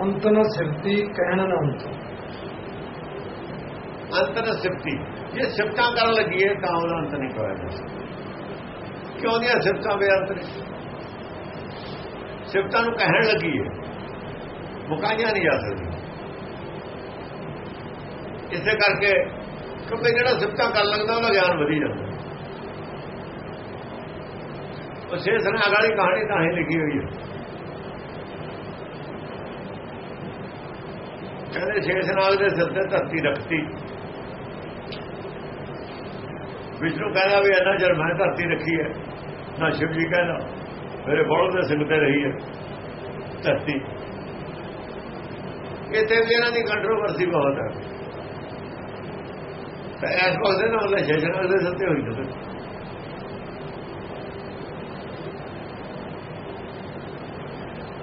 ਅੰਤ ਸਿਫਤੀ ਕਹਿਣ ਨਾ ਅੰਤ। ਅੰਤਰ ਸਿਫਤੀ। ਜੇ ਸਿਫਤਾਂ ਕਰਨ ਲੱਗੀਏ ਤਾਂ ਉਹਦਾ ਅੰਤ ਨਹੀਂ ਹੋਇਆ ਜਾ ਕਿਉਂ ਦੀਆਂ ਸਿਫਤਾਂ ਬੇਅੰਤ ਨੇ? ਸਿਫਤਾਂ ਨੂੰ ਕਹਿਣ ਲੱਗੀਏ, ਮੁਕਾਈਆਂ ਨਹੀਂ ਜਾ ਸਕਦੀ ਇਸੇ ਕਰਕੇ, ਕਿਉਂਕਿ ਜਿਹੜਾ ਸਿਫਤਾਂ ਕਰਨ ਲੱਗਦਾ, ਉਹਦਾ ਗਿਆਨ ਵਧੀ ਜਾਂਦਾ। ਉਹ ਸ਼ੇਸ਼ਨਾਗ ਵਾਲੀ ਕਹਾਣੀ ਤਾਂ ਹੀ ਲਿਖੀ ਹੋਈ ਹੈ। ਕਹਿੰਦੇ ਸ਼ੇਸ਼ਨਾਗ ਦੇ ਸਿਰ ਤੇ ਧਰਤੀ ਰੱਖਤੀ। ਵਿਸ਼ਨੂੰ ਕਹਿੰਦਾ ਵੀ ਇਹਨਾਂ ਜਰ ਮੈਂ ਧਰਤੀ ਰੱਖੀ ਹੈ, ਨਾ ਸ਼ਿਵ ਜੀ ਕਹਿੰਦਾ, ਮੇਰੇ ਬੋਲ ਦੇ ਸਿੰਘ ਤੇ ਰਹੀ ਹੈ ਧਰਤੀ। ਇੱਥੇ ਵੀ ਇਹਨਾਂ ਦੀ ਕੰਟਰੋਵਰਸੀ ਬਹੁਤ ਹੈ। ਤਾਂ ਇਸ ਪਾਸੇ ਨਾ ਉਹਦੇ ਸ਼ੇਸ਼ਨਾਗ ਦੇ ਸਿਰ ਤੇ ਹੋਈ ਜਦੋਂ।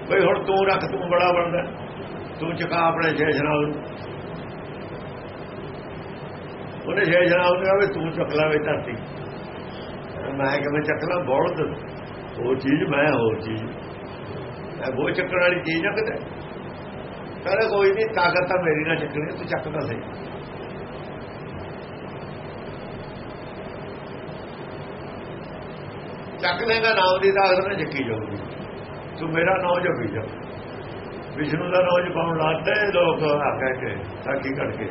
ਬਈ ਹੁਣ ਤੂੰ ਰੱਖ, ਤੂੰ ਬੜਾ ਬਣਦਾ। ਤੂੰ ਚਕਾ ਆਪਣੇ ਸ਼ੇਸ਼ਨਾਗ ਨੂੰ। ਉਹਨੇ ਸ਼ੇਸ਼ਨਾਗ ਨੂੰ ਕਿਹਾ ਵੀ ਤੂੰ ਚੁੱਕ ਲੈ ਵੇ ਧਰਤੀ। ਮੈਂ ਕਿਵੇਂ ਚੱਕ ਲਾਂ ਬੋਲਦ। ਉਹ ਚੀਜ਼ ਮੈਂ ਹੋਰ ਚੀਜ਼। ਮੈਂ ਉਹ ਚੱਕਣ ਵਾਲੀ ਚੀਜ਼ ਨਾ ਕਿਤੇ। ਕਹਿੰਦਾ ਕੋਈ ਨਹੀਂ, ਤਾਕਤ ਤਾਂ ਮੇਰੀ ਨਾਲ ਚੱਕਣੀ ਤੂੰ ਚੱਕਦਾ ਸਹੀ। ਚੱਕ ਲੇਗਾ ਨਾਮ ਦੀ ਤਾਕਤ ਨਾਲ ਚੱਕੀ ਜਾਊਗੀ। ਤੂੰ ਮੇਰਾ ਨਾਮ ਜਪੀ ਜਾ। ਵਿਸ਼ਨੂੰ ਦਾ ਨਾਮ ਪਾਉਣ ਲੱਗਦੇ ਲੋਕ, ਆ ਕਹਿ ਕੇ ਸਾਖੀ ਕਰਕੇ।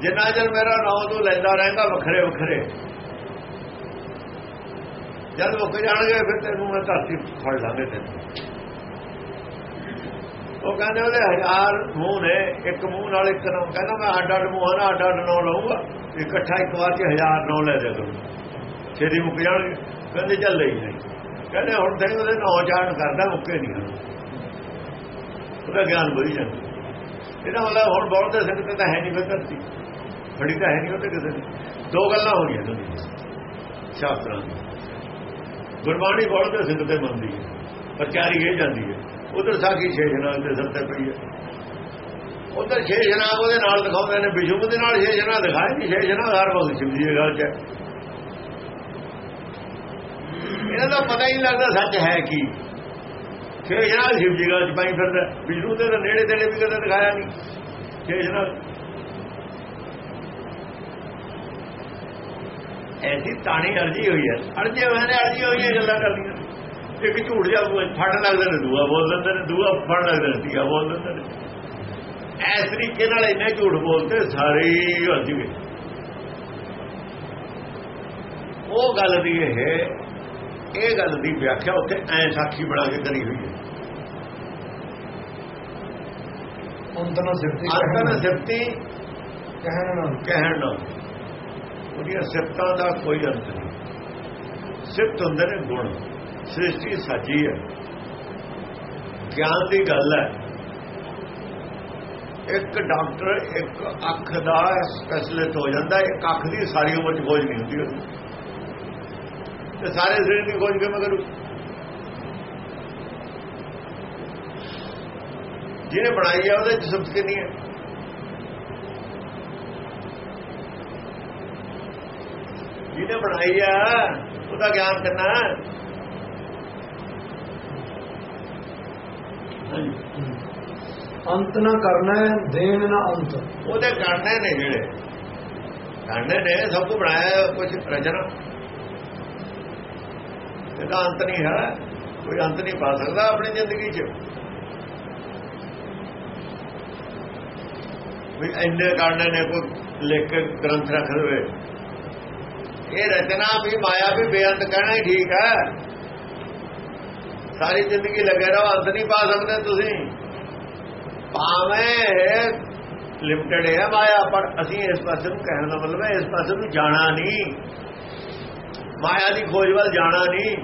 ਜਿੰਨਾ ਚਿਰ ਮੇਰਾ ਨਾਮ ਤੂੰ ਲੈਂਦਾ ਰਹੇਗਾ ਵੱਖਰੇ ਵੱਖਰੇ। ਜਦ ਮੁੱਕ ਜਾਣਗੇ, ਫਿਰ ਤੈਨੂੰ ਮੈਂ ਧਰਤੀ ਫੜ ਲਾਂਗੇ ਤੈਨੂੰ। ਉਹ ਕਹਿੰਦੇ ਉਹਦੇ ਹਜ਼ਾਰ ਮੂੰਹ ਨੇ, ਇੱਕ ਮੂੰਹ ਨਾਲ ਇੱਕ ਨਾਮ ਕਹਿੰਦਾ ਮੈਂ ਅੱਡ ਅੱਡ ਮੂੰਹਾਂ ਨਾਲ ਅੱਡ ਅੱਡ ਨਾਮ ਲਊਗਾ। ਇਕੱਠਾ ਇੱਕ ਵਾਰ 'ਚ ਹਜ਼ਾਰ ਨਾਮ ਲੈ ਜਾ ਕਰੂੰ ਛੇਦੀ ਮੁੱਕ ਜਾਣਗੇ। ਕਹਿੰਦੇ ਚੱਲ ਲਈ ਨਹੀਂ। ਕਹਿੰਦੇ ਹੁਣ ਤੇ ਉਹਦੇ ਨੌ ਜਾਣ ਕਰਦਾ। ਮੁੱਕੇ ਨਹੀਂ ਉਹਦਾ ਗਿਆਨ ਵਧੀ ਜਾਂਦਾ। ਇਹਦਾ ਮਤਲਬ ਹੁਣ ਬਹੁਤ ਦੇ ਸਿੰਘ ਤੇ ਤਾਂ ਹੈ ਨਹੀਂ ਫਿਰ ਧਰਤੀ। ਫੜੀ ਤਾਂ ਹੈ ਨਹੀਂ ਉਹਦੇ ਕਿਸੇ ਦੀ। ਦੋ ਗੱਲਾਂ ਹੋ ਗਈਆਂ ਦੋਨੇ ਸ਼ਾਸਤਰਾਂ ਦੀ ਗੁਰਬਾਣੀ ਬਹੁਤ ਦੇ ਸਿੰਘ ਤੇ ਮੰਨਦੀ ਹੈ। ਪ੍ਰਚਾਰੀ ਇਹ ਜਾਂਦੀ ਹੈ। ਉਧਰ ਸਾਖੀ ਛੇ ਸ਼ੇਸ਼ਨਾਗ ਦੇ ਸੱਤੇ ਪਈ ਹੈ। ਉਧਰ ਸ਼ੇਸ਼ਨਾਗ ਉਹਦੇ ਨਾਲ ਦਿਖਾਉਂਦੇ ਨੇ ਵਿਸ਼ੂ ਦੇ ਨਾਲ ਛੇ ਸ਼ੇਸ਼ਨਾਗ ਦਿਖਾਏ ਨਹੀਂ ਸ਼ੇਸ਼ਨਾਗ ਹਰ ਵਕਤ ਸ਼ਿਵ ਜੀ ਦੀ ਗੱਲ ਚ ਇਹਨਾਂ ਦਾ ਪਤਾ ਹੀ ਨਹੀਂ ਲੱਗਦਾ ਸੱਚ ਹੈ ਕੀ। ਸ਼ੇਸ਼ਨਾਗ ਸ਼ਿਵ ਜੀ ਗੱਲ ਚ ਪਾਈ ਫਿਰਦਾ। ਵਿਸ਼ੂ ਦੇ ਨੇੜੇ ਤੇੜੇ ਵੀ ਕਦੇ ਦਿਖਾਇਆ ਨਹੀਂ। ਸ਼ੇਸ਼ਨਾਗ ਐਸੀ ਤਾਣੀ ਅਰਜੀ ਹੋਈ ਹੈ। ਅਰਜੀ ਹੋਏ ਨੇ ਅਰਜੀ ਹੋਈ ਹੈ ਗੱਲਾਂ ਕਰਦੀਆਂ ਇੱਕ ਝੂਠ ਜਾ ਫੜ ਲੱਗਦੇ ਨੇ ਦੂਆ ਬੋਲ ਦਿੰਦੇ ਨੇ ਦੂਆ ਫੜ ਲੱਗਦੇ ਨੇ ਤੀਆ ਬੋਲ ਦਿੰਦੇ ਨੇ ਇਸ ਤਰੀਕੇ ਨਾਲ ਇੰਨੇ ਝੂਠ ਬੋਲਦੇ ਸਾਰੇ ਹੀ ਹੱਜ ਗਏ। ਉਹ ਗੱਲ ਦੀ ਇਹ ਇਹ ਗੱਲ ਦੀ ਵਿਆਖਿਆ ਉੱਥੇ ਐ ਸਾਖੀ ਬਣਾ ਕੇ ਕਰੀ ਹੋਈ ਹੈ। ਅੰਤ ਨ ਸਿਰਤੀ ਆਤਨ ਸਿਫਤੀ ਕਹਿਣ। ਨਾ। ਕਹਿਣ ਨਾ। ਉਹਦੀਆਂ ਸਿਫਤਾਂ ਦਾ ਕੋਈ ਅੰਤ ਨਹੀਂ। ਸਿਫਤ ਹੁੰਦੇ ਨੇ ਗੁਣ। ਸ੍ਰਿਸ਼ਟੀ ਸਾਜੀ ਹੈ। ਗਿਆਨ ਦੀ ਗੱਲ ਹੈ। ਇੱਕ ਡਾਕਟਰ ਇੱਕ ਅੱਖ ਦਾ ਸਪੈਸ਼ਲਿਸਟ ਹੋ ਜਾਂਦਾ ਇੱਕ ਅੱਖ ਦੀ ਸਾਰੀ ਉਮਰ ਖੋਜ ਨਹੀਂ ਹੁੰਦੀ ਉਹਦੀ। ਤੇ ਸਾਰੇ ਸਰੀਰ ਦੀ ਖੋਜ ਕਿਵੇਂ ਕਰੂ। ਜਿਹਨੇ ਬਣਾਈ ਹੈ ਉਹਦੇ ਸਿਫਤ ਕਿੰਨੀ ਹੈ? ਜਿਹਨੇ ਬਣਾਈ ਆ ਉਹਦਾ ਗਿਆਨ ਹੈ? ਅੰਤ ਨਾ ਕਰਨਾ ਹੈ, ਦੇਣ ਨਾ ਅੰਤ। ਉਹਦੇ ਕਰਨੇ ਨੇ ਜਿਹੜੇ। ਕਰਨੇ ਨੇ ਸਭ ਕੁਝ ਬਣਾਇਆ ਕੁਝ ਰਚਨਾ। ਇਹਦਾ ਅੰਤ ਨਹੀਂ ਹੈ। ਕੋਈ ਅੰਤ ਨਹੀਂ ਪਾ ਸਕਦਾ ਆਪਣੀ ਜ਼ਿੰਦਗੀ 'ਚ। ਵੀ ਇੰਨੇ ਕਰਨੇ ਨੇ ਕੋਈ ਲਿਖ ਕੇ ਗ੍ਰੰਥ ਰੱਖ ਲਵੇ। ਇਹ ਰਚਨਾ ਵੀ ਮਾਇਆ ਵੀ ਬੇਅੰਤ ਕਹਿਣਾ ਹੀ ਠੀਕ ਹੈ। ਸਾਰੀ ਜ਼ਿੰਦਗੀ ਲੱਗੇ ਰਹੋ, ਅੰਤ ਨਹੀਂ ਪਾ ਸਕਦੇ ਤੁਸੀਂ। ਭਾਵੇਂ ਲਿਮਟਡ ਹੈ ਮਾਇਆ, ਪਰ ਅਸੀਂ ਇਸ ਪਾਸੇ ਨੂੰ ਕਹਿਣ ਦਾ ਮਤਲਬ ਹੈ, ਇਸ ਪਾਸੇ ਨੂੰ ਜਾਣਾ ਨਹੀਂ। ਮਾਇਆ ਦੀ ਖੋਜ ਵੱਲ ਜਾਣਾ ਨਹੀਂ।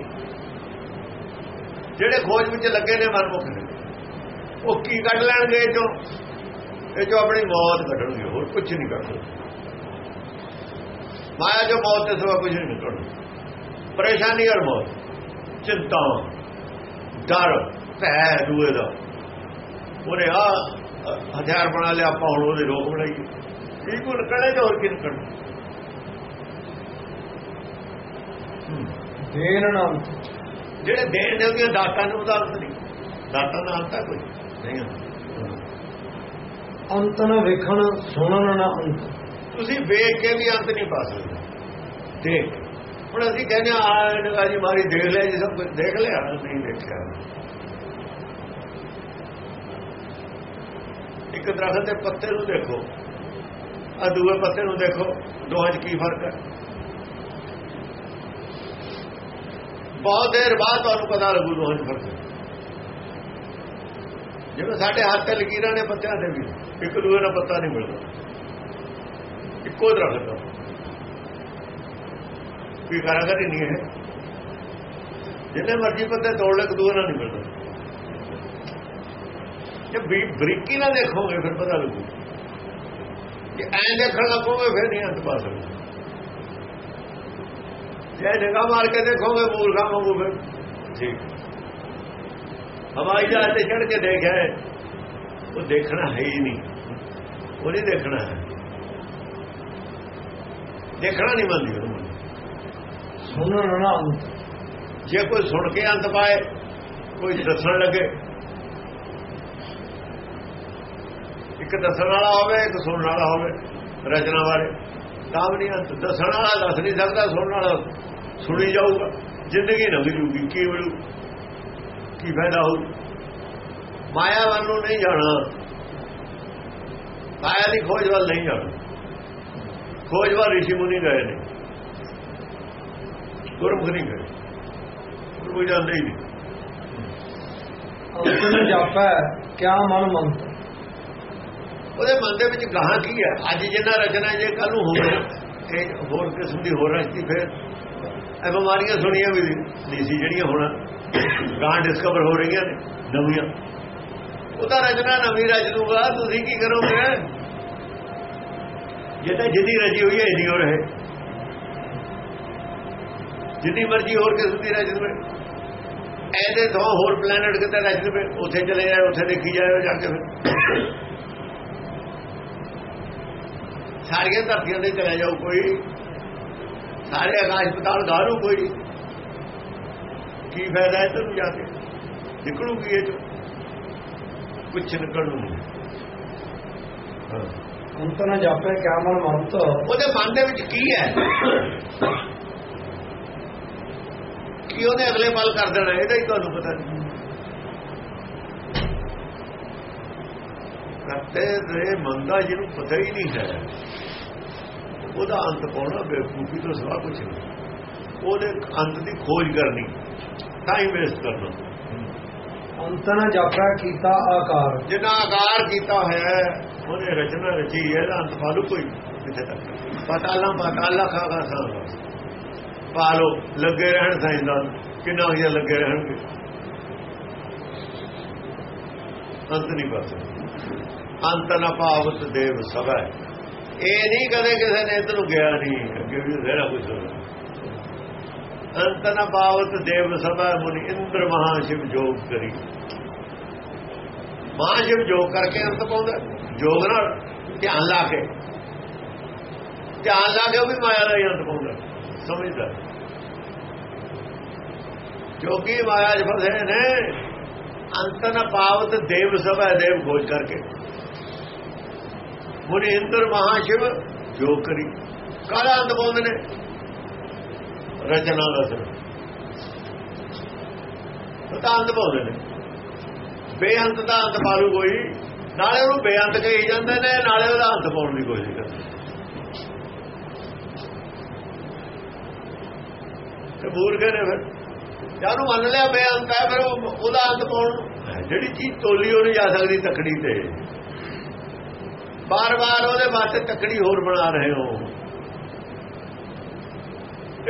ਜਿਹੜੇ ਖੋਜ ਵਿੱਚ ਲੱਗੇ ਨੇ ਮਨਮੁਖ ਨੇ, ਉਹ ਕੀ ਕੱਢ ਲੈਣਗੇ ਇਹ ਚੋਂ? ਇਹ ਚੋਂ ਆਪਣੀ ਮੌਤ ਕੱਢਣਗੇ, ਹੋਰ ਕੁਝ ਨਹੀਂ ਕੱਢਦੇ ਮਾਇਆ ਜੋ ਮੌਤ ਦੇ ਸਿਵਾ ਕੁਝ ਨਹੀਂ ਕੱਢਦਾ ਪਰੇਸ਼ਾਨੀ ਔਰ ਮੌਤ ਚਿੰਤਾ ਡਰ, ਭੈ ਦੂਏ ਦਾ। ਉਹਨੇ ਆ ਹਥਿਆਰ ਬਣਾ ਲਿਆ, ਆਪਾਂ ਹੁਣ ਉਹਦੇ ਰੋਕ ਬਣਾਈਏ। ਇਹ ਕੋਲ ਕੜੇ ਹੋਰ ਕਿਨ ਕੱਢ ਦੇਣ ਜਿਹੜੇ ਦੇਣ ਦੇ ਉਹਦੀਆਂ ਦਾਤਾਂ ਨੂੰ ਉਦਾਹਰਨ ਨਹੀਂ ਦਾਤਾ ਨਾਲ ਤਾਂ ਕੋਈ ਨਹੀਂ। ਅੰਤ ਨ ਵੇਖਣ ਸੁਣਨ ਨਾ ਅੰਤ। ਤੁਸੀਂ ਵੇਖ ਕੇ ਵੀ ਅੰਤ ਨਹੀਂ ਪਾ ਸਕਦੇ। ਦੇਖ। ਹੁਣ ਅਸੀਂ ਕਹਿੰਦੇ ਆ ਜੀ ਮਾਰੀ ਦੇਖ ਲਿਆ ਜੀ ਸਭ ਕੁਝ ਦੇਖ ਲਿਆ ਨਹੀਂ ਦੇਖਿਆ ਇੱਕ ਦਰਖਤ ਦੇ ਪੱਤੇ ਨੂੰ ਦੇਖੋ ਆ ਦੂਏ ਪੱਤੇ ਨੂੰ ਦੇਖੋ ਦੋਹਾਂ 'ਚ ਕੀ ਫ਼ਰਕ ਹੈ? ਬਹੁਤ ਦੇਰ ਬਾਅਦ ਤੁਹਾਨੂੰ ਪਤਾ ਲੱਗੂ ਦੋਹਾਂ 'ਚ ਫ਼ਰਕ ਜਿਵੇਂ ਸਾਡੇ ਹੱਥ ਤੇ ਲਕੀਰਾਂ ਨੇ ਪੱਤਿਆਂ ਦੇ ਵੀ, ਇੱਕ ਦੂਏ ਦਾ ਪੱਤਾ ਨਹੀਂ ਮਿਲਦਾ। ਇੱਕੋ ਦਰਖਤ ਦਾ ਕੋਈ ਕਾਰਾਗਰ ਹੀ ਨਹੀਂ ਹੈ। ਜਿੰਨੇ ਮਰਜ਼ੀ ਪੱਤੇ ਤੋੜ ਲੈ ਦੂਏ ਨਾਲ ਨਹੀਂ ਮਿਲਦਾ। ਜੇ ਬਰੀਕੀ ਨਾਲ ਦੇਖੋਗੇ, ਫਿਰ ਪਤਾ ਲੱਗੂ। ਜੇ ਐਂ ਦੇਖਣ ਲੱਗੋਗੇ, ਫਿਰ ਨਹੀਂ ਅੰਤ ਪਾ ਸਕਦੇ। ਜੇ ਨਿਗਾਹ ਮਾਰ ਕੇ ਦੇਖੋਗੇ ਮੂਰਖਾਂ ਵਾਂਗੂ ਫਿਰ। ਠੀਕ। ਹਵਾਈ ਜਹਾਜ਼ ਤੇ ਚੜ ਕੇ ਦੇਖਿਆ ਉਹ ਦੇਖਣਾ ਹੈ ਹੀ ਨਹੀਂ। ਉਹ ਨਹੀਂ ਦੇਖਣਾ ਹੈ। ਦੇਖਣਾ ਨਹੀਂ ਮੰਨਦੀ ਉਹਨੂੰ ਸੁਣਨ ਨਾ ਅੰਤ ਜੇ ਕੋਈ ਸੁਣ ਕੇ ਅੰਤ ਪਾਏ ਕੋਈ ਦੱਸਣ ਲੱਗੇ। ਇੱਕ ਦੱਸਣ ਵਾਲਾ ਹੋਵੇ ਇੱਕ ਸੁਣਨ ਵਾਲਾ ਹੋਵੇ ਰਚਨਾ ਬਾਰੇ। ਤਾਂ ਵੀ ਨਹੀਂ ਅੰਤ ਦੱਸਣ ਵਾਲਾ ਦੱਸ ਨਹੀਂ ਸਕਦਾ ਸੁਣਨ ਵਾਲਾ ਸੁਣੀ ਜਾਊਗਾ ਜ਼ਿੰਦਗੀ ਲੰਘ ਜੂਗੀ ਕੀ ਮਿਲੂ? ਕੀ ਫਾਇਦਾ ਹੋਊ? ਮਾਇਆ ਵੱਲ ਨੂੰ ਨਹੀਂ ਜਾਣਾ। ਮਾਇਆ ਦੀ ਖੋਜ ਵੱਲ ਨਹੀਂ ਜਾਣਾ। ਖੋਜ ਵੱਲ ਰਿਸ਼ੀ ਮੁਨੀ ਗਏ ਨੇ। ਗੁਰਮੁਖ ਨਹੀਂ ਗਏ। ਗੁਰੂ ਜਾਂਦੇ ਹੀ ਨਹੀਂ। ਅੰਤ ਨ ਜਾਪੈ ਕਿਆ ਮਨ ਮੰਤ ਉਹਦੇ ਮਨ ਦੇ ਵਿੱਚ ਗਾਹਾਂ ਕੀ ਹੈ? ਅੱਜ ਜਿੰਨਾ ਰਚਨਾ ਜੇ ਕੱਲ ਨੂੰ ਹੋਵੇ ਇਹ ਹੋਰ ਕਿਸਮ ਦੀ ਹੋਰ ਰਚਤੀ ਫਿਰ ਇਹ ਬਿਮਾਰੀਆਂ ਸੁਣੀਆਂ ਵੀ ਨਹੀਂ ਸੀ ਜਿਹੜੀਆਂ ਹੁਣ ਗਾਂ ਡਿਸਕਵਰ ਹੋ ਰਹੀਆਂ ਨੇ, ਨਵੀਆਂ। ਉਹਦਾ ਰਚਨਾ ਨਵੀਂ ਰਚ ਦੂਗਾ ਤੁਸੀਂ ਕੀ ਕਰੋਗੇ? ਜੇ ਜਿੱਦੀ ਰਚੀ ਹੋਈ ਹੈ ਇੰਨੀ ਹੋ ਰਹੇ। ਜਿੰਨੀ ਮਰਜ਼ੀ ਹੋਰ ਕਿਸਮ ਦੀ ਰਚ ਦਵੇ ਐਦੇ ਤੋਂ ਹੋਰ ਪਲੈਨਟ ਕਿਤੇ ਰਚ ਦਵੇ ਉੱਥੇ ਚਲੇ ਜਾਏ, ਉੱਥੇ ਦੇਖੀ ਜਾਏ ਜਾ ਕੇ ਫਿਰ। ਸਾਰੀਆਂ ਧਰਤੀਆਂ ਤੇ ਚਲੇ ਜਾਓ ਕੋਈ। ਸਾਰੇ ਆਕਾਸ਼ ਪਤਾਲ ਗਾਰੂ ਕੋਈ ਕੀ ਫਾਇਦਾ ਹੈ ਤੈਨੂੰ ਜਾ ਕੇ? ਨਿਕਲੂ ਕੀ ਇਹ ਕੁਛ ਨਿਕਲ ਨੂੰ ਨਹੀਂ ਹਾਂ। ਅੰਤ ਨ ਜਾਪੈ ਕਿਆ ਮਨ ਮੰਤ ਉਹਦੇ ਮਨ ਦੇ ਵਿੱਚ ਕੀ ਹੈ? ਕੀ ਉਹਨੇ ਅਗਲੇ ਪਲ ਕਰ ਦੇਣਾ ਇਹਦਾ ਹੀ ਤੁਹਾਨੂੰ ਪਤਾ ਨਹੀਂ। ਕਰਤੇ ਦੇ ਮੰਦਾ ਜਿਹਨੂੰ ਪਤਾ ਹੀ ਨਹੀਂ ਹੈ। ਉਹਦਾ ਅੰਤ ਪਾਉਣਾ ਬੇਵਕੂਫੀ ਤੋਂ ਸਿਵਾ ਕੁਝ ਨਹੀਂ। ਉਹਦੇ ਅੰਤ ਦੀ ਖੋਜ ਕਰਨੀ ਟਾਈਮ ਵੇਸਟ ਕਰਨਾ। ਅੰਤ ਨ ਜਾਪੈ ਕੀਤਾ ਆਕਾਰ। ਜਿੰਨਾ ਆਕਾਰ ਕੀਤਾ ਹੋਇਆ ਹੈ ਉਹਨੇ ਰਚਨਾ ਰਚੀ ਹੈ ਇਹਦਾ ਅੰਤ ਪਾਲੂ ਕੋਈ ਕਿੱਥੇ ਤੱਕ। ਪਤਾਲਾ ਪਤਾਲਾ ਖਾਗਾ ਸਾਹ ਪਾਲੋ ਲੱਗੇ ਰਹਿਣ ਸਾਇੰਦਾਨ ਕਿੰਨਾ ਹੋਇਆ ਲੱਗੇ ਰਹਿਣਗੇ। ਅੰਤ ਨਹੀਂ ਬਸ ਅੰਤ ਨਾ ਪਾਵਤ ਦੇਵ ਸਭੈ ਇਹ ਨਹੀਂ ਕਦੇ ਕਿਸੇ ਨੇ ਇਧਰ ਨੂੰ ਗਿਆ ਨਹੀਂ, ਅੱਗੇ ਵੀ ਰਹਿਣਾ ਕੁਝ ਹੋਣਾ ਅੰਤ ਨਾ ਪਾਵਤ ਦੇਵ ਸਭਾ ਮੁਨੀ ਇੰਦਰ ਮਹਾ ਸ਼ਿਵ ਜੋਗ ਕਰੀ। ਮਹਾ ਸ਼ਿਵ ਜੋਗ ਕਰਕੇ ਅੰਤ ਪਾਉਂਦਾ ਜੋਗ ਨਾਲ ਧਿਆਨ ਲਾ ਕੇ। ਧਿਆਨ ਲਾ ਕੇ ਉਹ ਵੀ ਮਾਇਆ ਦਾ ਹੀ ਅੰਤ ਪਾਉਂਦਾ ਸਮਝਦਾ ਜੋਗੀ ਮਾਇਆ 'ਚ ਫਸੇ ਨੇ। ਅੰਤਨ ਪਾਵਤ ਦੇਵ ਸਭਾ ਦੇਵ ਖੋਜ ਕਰਕੇ। ਮੁਨੀ ਇੰਦਰ ਮਹਾਸ਼ਿਵ, ਜੋ ਕਰੀ ਕਾਲਾ ਅੰਤ ਪਾਉਂਦੇ ਨੇ, ਰਚਨਾ ਦਾ ਸਰ ਪਤਾ ਅੰਤ ਪਾਉਂਦੇ ਨੇ। ਬੇਅੰਤ ਦਾ ਅੰਤ ਪਾਲੂ ਕੋਈ, ਨਾਲੇ ਉਹਨੂੰ ਬੇਅੰਤ ਕਹੀ ਜਾਂਦੇ ਨੇ, ਨਾਲੇ ਉਹਦਾ ਅੰਤ ਪਾਉਣ ਦੀ ਕੋਸ਼ਿਸ਼ ਕਰਦੇ ਤੇ ਮੂਰਖ ਨੇ ਫਿਰ। ਜਾਨੂੰ ਮੰਨ ਲਿਆ ਬੇਅੰਤ ਹੈ, ਫਿਰ ਉਹਦਾ ਅੰਤ ਪਾਉਣ ਨੂੰ। ਜਿਹੜੀ ਚੀਜ਼ ਤੋਲੀ ਉਹ ਨਹੀਂ ਜਾ ਸਕਦੀ ਤਕੜੀ ਤੇ। ਬਾਰ-ਬਾਰ ਉਹਦੇ ਵਾਸਤੇ ਤਕੜੀ ਹੋਰ ਬਣਾ ਰਹੇ ਹੋ।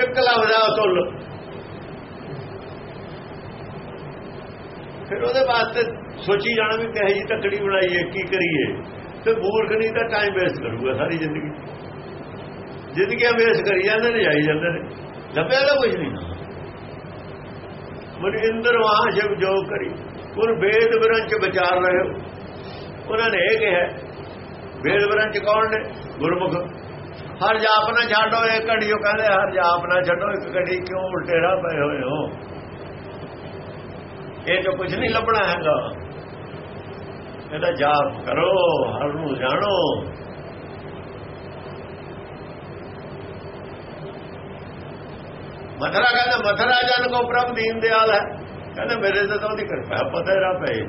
ਇੱਕ ਲਫ਼ਜ਼ ਤੁਲ ਫਿਰ ਉਹਦੇ ਵਾਸਤੇ ਸੋਚੀ ਜਾਣਾ ਵੀ ਕਹੇ ਜੀ ਤਕੜੀ ਬਣਾਈਏ, ਕੀ ਕਰੀਏ। ਤੇ ਮੂਰਖ ਨਹੀਂ ਤਾਂ ਟਾਈਮ ਵੇਸਟ ਕਰੂਗਾ ਸਾਰੀ ਜ਼ਿੰਦਗੀ। ਜ਼ਿੰਦਗੀਆਂ ਵੇਸਟ ਕਰੀ ਜਾਂਦੇ ਨੇ, ਜਾਈ ਜਾਂਦੇ ਨੇ। ਲੱਭਿਆ ਤਾਂ ਕੁਝ ਨਹੀਂ। ਮਨ ਇੰਦਰ ਵਾਹ ਜਬ ਜੋ ਕਰੀ। ਉਹ ਵੇਦ ਵਿਰੰਚ ਵਿਚਾਰ ਰਹੇ ਹੋ। ਉਹਨਾਂ ਨੇ ਇਹ ਕਿਹਾ ਵੇਦ ਵਿਰੰਚ ਕੌਣ ਨੇ? ਗੁਰਮੁਖ। ਹਰ ਜਾਪ ਨਾ ਛੱਡੋ, ਇੱਕ ਘੜੀ ਉਹ ਕਹਿੰਦੇ ਹਰ ਜਾਪ ਨਾ ਛੱਡੋ, ਇੱਕ ਘੜੀ ਕਿਉਂ ਉਲਟੇ ਰਾਹ ਪਏ ਹੋਏ ਹੋ? ਇਹ ਜੋ ਕੁਝ ਨਹੀਂ ਲੱਭਣਾ ਹੈਗਾ। ਇਹਦਾ ਜਾਪ ਕਰੋ, ਹਰ ਨੂੰ ਜਾਣੋ। ਮਥਰਾ ਕਹਿੰਦਾ, ਮਥਰਾ ਜਨ ਕੋ ਪ੍ਰਭ ਦੀਨ ਦਿਆਲ ਹੈ। ਕਹਿੰਦਾ, ਮੇਰੇ ਤੇ ਤਾਂ ਉਹਦੀ ਕਿਰਪਾ ਪਤਾ ਰਾਹ ਪਏ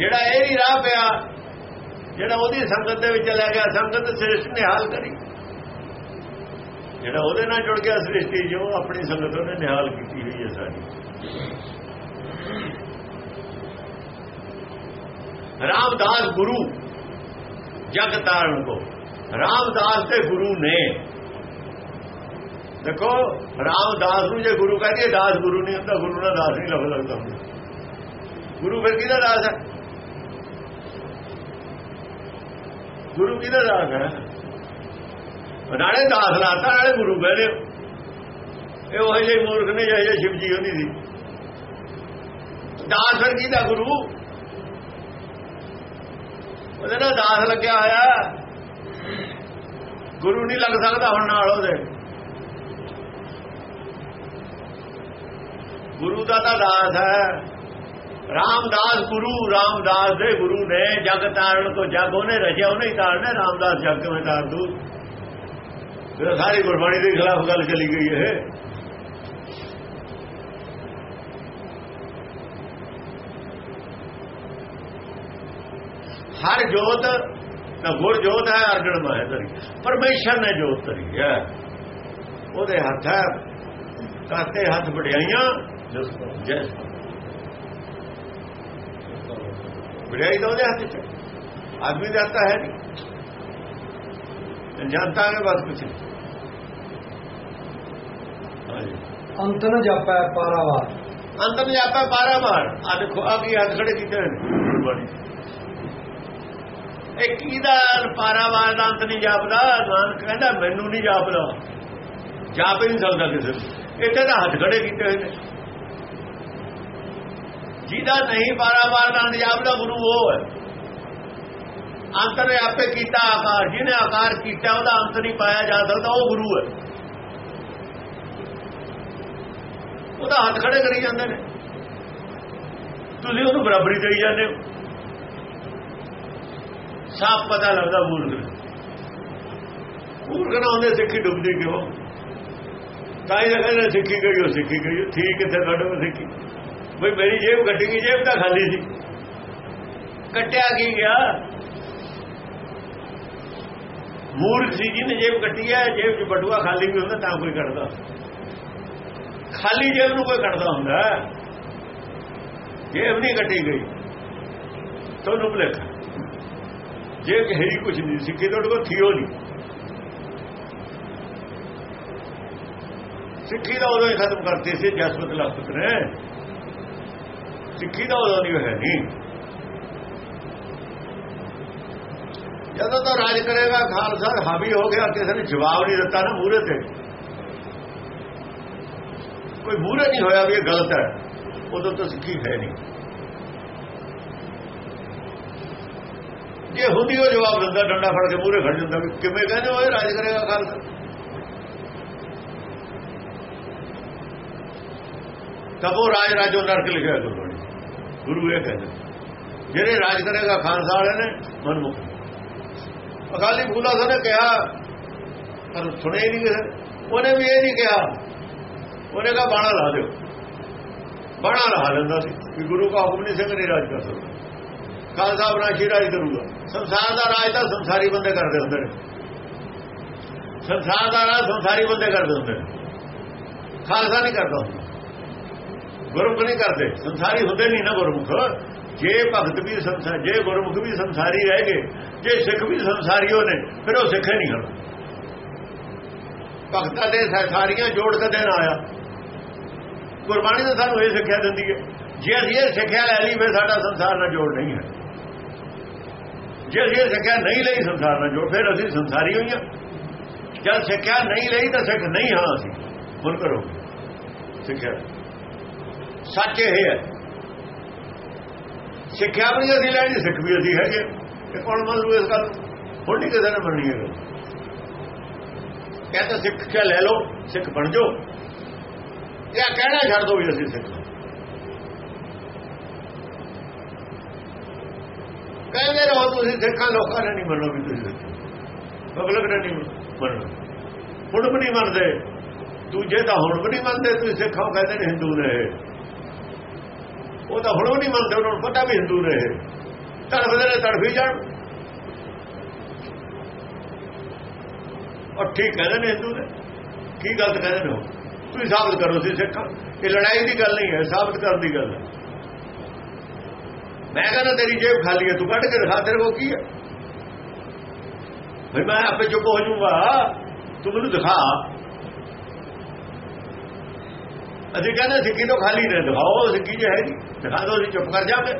ਜਿਹੜਾ ਇਹ ਹੀ ਰਾਹ ਪਿਆ, ਜਿਹੜਾ ਉਹਦੀ ਸੰਗਤ ਦੇ ਵਿੱਚ ਲੈ ਗਿਆ, ਸੰਗਤ ਸ੍ਰਿਸ਼ਟ ਨਿਹਾਲ ਕਰੀ। ਜਿਹੜਾ ਉਹਦੇ ਨਾਲ ਜੁੜ ਗਿਆ ਸ੍ਰਿਸ਼ਟੀ, ਜੋ ਆਪਣੀ ਸੰਗਤ ਉਹਨੇ ਨਿਹਾਲ ਕੀਤੀ ਹੋਈ ਹੈ ਸਾਡੀ ਰਾਮਦਾਸ ਗੁਰੂ, ਜਗ ਤਾਰਨ ਕੋ। ਰਾਮਦਾਸ ਦੇ ਗੁਰੂ ਨੇ। ਦੇਖੋ, ਰਾਮਦਾਸ ਨੂੰ ਜੇ ਗੁਰੂ ਕਹਿੰਦੇ, ਦਾਸ ਗੁਰੂ ਨਹੀਂ ਹੁੰਦਾ, ਗੁਰੂ ਨਾਲ ਦਾਸ ਨਹੀਂ ਲੱਗ ਲੱਗਦਾ ਗੁਰੂ ਫਿਰ ਕਿਹਦਾ ਦਾਸ ਹੈ? ਗੁਰੂ ਕਿਹਦਾ ਦਾਸ ਹੈ? ਨਾਲੇ ਦਾਸ ਲਾਤਾ, ਨਾਲੇ ਗੁਰੂ ਕਹਿੰਦੇ ਇਹ ਉਹ ਜਿਹੇ ਮੂਰਖ ਨੇ ਜਿਹੇ ਸ਼ਿਵ ਜੀ ਹੋਣੀ ਸੀ। ਦਾਸ ਫਿਰ ਕਿਹਦਾ ਗੁਰੂ? ਉਹਦੇ ਨਾਲ ਦਾਸ ਲੱਗਿਆ ਹੋਇਆ। ਗੁਰੂ ਨਹੀਂ ਲੱਗ ਸਕਦਾ ਹੁਣ ਨਾਲ ਉਹਦੇ। ਗੁਰੂ ਦਾ ਤਾਂ ਦਾਸ ਹੈ। ਰਾਮਦਾਸ ਗੁਰੂ, ਰਾਮਦਾਸ ਦੇ ਗੁਰੂ ਨੇ, ਜਗ ਤਾਰਨ ਕੋ ਜਗ ਉਹਨੇ ਰਚਿਆ ਉਹਨੇ ਹੀ ਤਾਰਨਾ, ਰਾਮਦਾਸ ਜਗ ਕਿਵੇਂ ਤਾਰ ਦੂ? ਫਿਰ ਸਾਰੀ ਗੁਰਬਾਣੀ ਦੇ ਖਿਲਾਫ ਗੱਲ ਚਲੀ ਗਈ ਹੈ ਹਰ ਜੋਤ ਨਾ ਗੁਰ ਜੋਤ ਹੈ ਅਰਜਣ ਮਾਇ ਤਰੀ ਪਰਮੇਸ਼ਰ ਨੇ ਜੋਤ ਤਰੀ ਹੈ। ਉਹਦੇ ਹੱਥ ਹੈ, ਕਾਤੇ ਹੱਥ ਵਡਿਆਈਆਂ ਜੈਸ ਵਡਿਆਈ ਤਾਂ ਉਹਦੇ ਹੱਥ ਚ। ਆਦਮੀ ਦਾ ਹੱਥ ਹੈ ਨਹੀਂ। ਜਨਤਾ ਨੇ ਬਸ ਕੁਛ ਅੰਤ ਨ ਜਾਪੈ ਪਾਰਾਵਾਰ। ਅੰਤ ਨੂੰ ਜਾਪਾ 12 ਵਾਰ ਆ ਦੇਖੋ ਆ ਕੀ ਹੱਥ ਖੜੇ ਕੀਤੇ ਨੇ। ਬੜੀ ਇਹ ਪਾਰਾਵਾਰ ਦਾ ਅੰਤ ਨਹੀਂ ਜਾਪਦਾ? ਨਾਨਕ ਕਹਿੰਦਾ ਮੈਨੂੰ ਨਹੀਂ ਜਾਪਦਾ। ਜਾਪ ਹੀ ਨਹੀਂ ਸਕਦਾ ਕਿਸੇ ਇੱਥੇ ਤਾਂ ਹੱਥ ਖੜੇ ਕੀਤੇ ਹੋਏ ਨੇ। ਜਿਹਦਾ ਨਹੀਂ ਪਾਰਾਵਾਰ ਦਾ ਅੰਤ ਜਾਪਦਾ ਗੁਰੂ ਉਹ ਹੈ। ਅੰਤ ਨੇ ਆਪੇ ਕੀਤਾ ਆਕਾਰ, ਜਿਹਨੇ ਆਕਾਰ ਕੀਤਾ ਉਹਦਾ ਅੰਤ ਨਹੀਂ ਪਾਇਆ ਜਾ ਸਕਦਾ, ਉਹ ਗੁਰੂ ਹੈ। ਉਹਦਾ ਹੱਥ ਖੜੇ ਕਰੀ ਜਾਂਦੇ ਨੇ। ਤੁਸੀਂ ਉਹਨੂੰ ਬਰਾਬਰੀ ਦੇਈ ਜਾਂਦੇ ਹੋ। ਸਾਫ਼ ਪਤਾ ਲੱਗਦਾ ਮੂਰਖ ਮੂਰਖ ਨਾ ਹੁੰਦੇ ਸਿੱਖੀ ਡੁੱਬਦੀ ਕਿਉਂ? ਤਾਂ ਇਹ ਕਹਿੰਦੇ ਸਿੱਖੀ ਗਈ, ਉਹ ਸਿੱਖੀ ਗਈ। ਠੀਕ ਕਿੱਥੇ ਤੁਹਾਡੇ ਸਿੱਖੀ। ਬਈ ਮੇਰੀ ਜੇਬ ਕੱਟੀ ਗਈ, ਜੇਬ ਤਾਂ ਖਾਲੀ ਸੀ। ਕੱਟਿਆ ਕੀ ਗਿਆ? ਮੂਰਖ ਸੀ ਜਿਹਨੇ ਜੇਬ ਕੱਟੀ ਹੈ, ਜੇਬ 'ਚ ਬਟੂਆ ਖਾਲੀ ਵੀ ਹੁੰਦਾ, ਤਾਂ ਕੋਈ ਕੱਢਦਾ। ਖਾਲੀ ਜੇਬ ਨੂੰ ਕੋਈ ਕੱਢਦਾ ਹੁੰਦਾ। ਜੇਬ ਨਹੀਂ ਕੱਟੀ ਗਈ। ਤੁਹਾਨੂੰ ਭੁਲੇਖਾ ਜੇਬ 'ਚ ਹੈ ਹੀ ਕੁਝ ਨਹੀਂ ਸਿੱਖੀ ਤੁਹਾਡੇ ਕੋਲ ਥੀਓ ਨਹੀਂ ਸਿੱਖੀ ਦਾ ਉਦੋਂ ਹੀ ਖਤਮ ਕਰਤੀ ਸੀ ਜਸਮਤ ਲਖਤ ਨੇ। ਸਿੱਖੀ ਦਾ ਉਦੋਂ ਨਹੀਂ ਹੈ ਨਹੀਂ। ਜਦੋਂ ਤਾਂ ਰਾਜ ਕਰੇਗਾ, ਖਾਲਸਾ ਹਾਵੀ ਹੋ ਗਿਆ, ਕਿਸੇ ਨੇ ਜਵਾਬ ਨਹੀਂ ਦਿੱਤਾ ਨਾ ਮੂਰੇ ਤੇ। ਕੋਈ ਮੂਰੇ ਨਹੀਂ ਹੋਇਆ ਵੀ ਇਹ ਗਲਤ ਹੈ। ਉਦੋਂ ਤਾਂ ਸਿੱਖੀ ਹੈ ਨਹੀਂ। ਜੇ ਹੁੰਦੀ ਉਹ ਜਵਾਬ ਦਿੰਦਾ, ਡੰਡਾ ਫੜ ਕੇ ਮੂਰੇ ਖੜ ਜਾਂਦਾ, ਵੀ ਕਿਵੇਂ ਕਹਿੰਦੇ ਹੋ, ਇਹ ਰਾਜ ਕਰੇਗਾ, ਖਾਲਸਾ? ਤਬੋ ਰਾਜ ਰਾਜੋ ਨਰਕ ਲਿਖਿਆ ਗੁਰੂ ਗੁਰੂ ਇਹ ਕਹਿੰਦੇ ਜਿਹੜੇ ਰਾਜ ਕਰੇਗਾ ਖਾਲਸਾ ਵਾਲੇ ਨੇ ਮਨਮੁਖ ਅਕਾਲੀ ਫੂਲਾ ਸਾਹਿਬ ਨੇ ਕਿਹਾ, ਪਰ ਸੁਣੇ ਨਹੀਂ ਉਹਨੇ ਵੀ ਇਹ ਨਹੀਂ ਕਿਹਾ। ਉਹਨੇ ਕਹਾ, ਬਾਣਾ ਲਾ ਦਿਓ। ਬਾਣਾ ਲਾ ਲੈਂਦਾ ਸੀ ਕਿ ਗੁਰੂ ਦਾ ਹੁਕਮ ਨਹੀਂ ਸਿੰਘ ਨਹੀਂ ਰਾਜ ਕਰ ਸਕਦਾ। ਖਾਲਸਾ ਆਪਣਾ ਸ਼ੀ ਰਾਜ ਕਰੂਗਾ। ਸੰਸਾਰ ਦਾ ਰਾਜ ਤਾਂ ਸੰਸਾਰੀ ਬੰਦੇ ਕਰਦੇ ਹੁੰਦੇ ਨੇ। ਸੰਸਾਰ ਦਾ ਰਾਜ ਸੰਸਾਰੀ ਬੰਦੇ ਕਰਦੇ ਹੁੰਦੇ ਨੇ। ਖਾਲਸਾ ਨਹੀਂ ਕਰਦਾ ਗੁਰਮੁਖ ਨਹੀਂ ਕਰਦੇ। ਸੰਸਾਰੀ ਹੁੰਦੇ ਨਹੀਂ ਨਾ ਗੁਰਮੁਖ। ਜੇ ਭਗਤ ਵੀ ਸੰਸਾਰ ਜੇ ਗੁਰਮੁਖ ਵੀ ਸੰਸਾਰੀ ਰਹਿ ਗਏ, ਜੇ ਸਿੱਖ ਵੀ ਸੰਸਾਰੀਓ ਨੇ, ਫਿਰ ਉਹ ਸਿੱਖੇ ਨਹੀਂ ਹਨ। ਭਗਤਾਂ ਦੇ ਸਾਰੀਆਂ ਜੋੜ ਕਦੇ ਨਾ ਆਇਆ। ਗੁਰਬਾਣੀ ਤਾਂ ਸਾਨੂੰ ਇਹ ਸਿੱਖਿਆ ਦਿੰਦੀ ਹੈ। ਜੇ ਅਸੀਂ ਇਹ ਸਿੱਖਿਆ ਲੈ ਲਈ, ਫਿਰ ਸਾਡਾ ਸੰਸਾਰ ਨਾਲ ਜੋੜ ਨਹੀਂ ਹੈ। ਜੇ ਅਸੀਂ ਇਹ ਸਿੱਖਿਆ ਨਹੀਂ ਲਈ, ਸੰਸਾਰ ਨਾਲ ਜੋੜ ਫਿਰ ਅਸੀਂ ਸੰਸਾਰੀ ਹੋਈਆਂ। ਜਦ ਸਿੱਖਿਆ ਨਹੀਂ ਲਈ, ਤਾਂ ਸਿੱਖ ਨਹੀਂ ਹਾਂ ਅਸੀਂ। ਹੁਣ ਕਰੋ। ਸਿੱਖਿਆ। ਸੱਚ ਇਹ ਹੈ। ਸਿੱਖਿਆ ਵੀ ਅਸੀਂ ਲੈਣੀ, ਸਿੱਖ ਵੀ ਅਸੀਂ ਹੈਗੇ। ਤੇ ਕੌਣ ਮੰਨ ਲੂ ਇਸ ਗੱਲ ਹੁਣ ਨਹੀਂ ਕਿਸੇ ਨੇ ਮੰਨਣੀ ਹੈ ਕਹਿੰਦਾ ਸਿੱਖ ਕੇ ਲੈ ਲਓ, ਸਿੱਖ ਬਣ ਜਾਓ। ਇਹ ਕਹਿਣਾ ਛੱਡ ਦੋ ਵੀ ਅਸੀਂ ਸਿੱਖ। ਕਹਿੰਦੇ ਰਹੋ ਤੁਸੀਂ ਸਿੱਖਾਂ, ਲੋਕਾਂ ਨੇ ਨਹੀਂ ਮੰਨੋ ਵੀ ਤੁਸੀਂ ਸਿੱਖ। ਨੇ ਨਹੀਂ ਮੰਨੋ। ਹੁਣ ਵੀ ਨਹੀਂ ਮੰਨਦੇ। ਦੂਜੇ ਤਾਂ ਹੁਣ ਵੀ ਨਹੀਂ ਮੰਨਦੇ, ਤੁਸੀਂ ਸਿੱਖਾਂ ਕਹਿੰਦੇ ਨੇ ਹਿੰਦੂ ਨੇ ਇਹ। ਉਹ ਤਾਂ ਹੁਣ ਵੀ ਨਹੀਂ ਮੰਨਦੇ, ਉਹਨਾਂ ਨੂੰ ਪਤਾ ਵੀ ਹਿੰਦੂ ਨੇ ਇਹ। ਤੜਫਦੇ ਨੇ, ਤੜਫੀ ਜਾਣ। ਔਰ ਠੀਕ ਕਹਿੰਦੇ ਨੇ ਹਿੰਦੂ ਨੇ। ਕੀ ਗਲਤ ਕਹਿੰਦੇ ਨੇ ਉਹ? ਤੁਸੀਂ ਸਾਬਤ ਕਰੋ ਸੀ ਸਿੱਖ। ਇਹ ਲੜਾਈ ਦੀ ਗੱਲ ਨਹੀਂ ਹੈ, ਸਾਬਤ ਕਰਨ ਦੀ ਗੱਲ ਹੈ। ਮੈਂ ਕਹਿੰਦਾ, ਤੇਰੀ ਜੇਬ ਖਾਲੀ ਹੈ, ਤੂੰ ਕੱਢ ਕੇ ਦਿਖਾ, ਤੇਰੇ ਕੋਲ ਕੀ ਹੈ? ਭਈ ਮੈਂ ਆਪੇ ਚੁੱਪ ਹੋ ਜਾਊਂਗਾ। ਤੂੰ ਮੈਨੂੰ ਦਿਖਾ। ਅਸੀਂ ਕਹਿੰਦੇ ਸਿੱਖੀ ਤੋਂ ਖਾਲੀ ਨੇ ਦਿਖਾਓ ਸਿੱਖੀ ਜੇ ਹੈ ਨਹੀਂ ਦਿਖਾ ਦਿਓ, ਅਸੀਂ ਚੁੱਪ ਕਰ ਜਾਵਾਂਗੇ।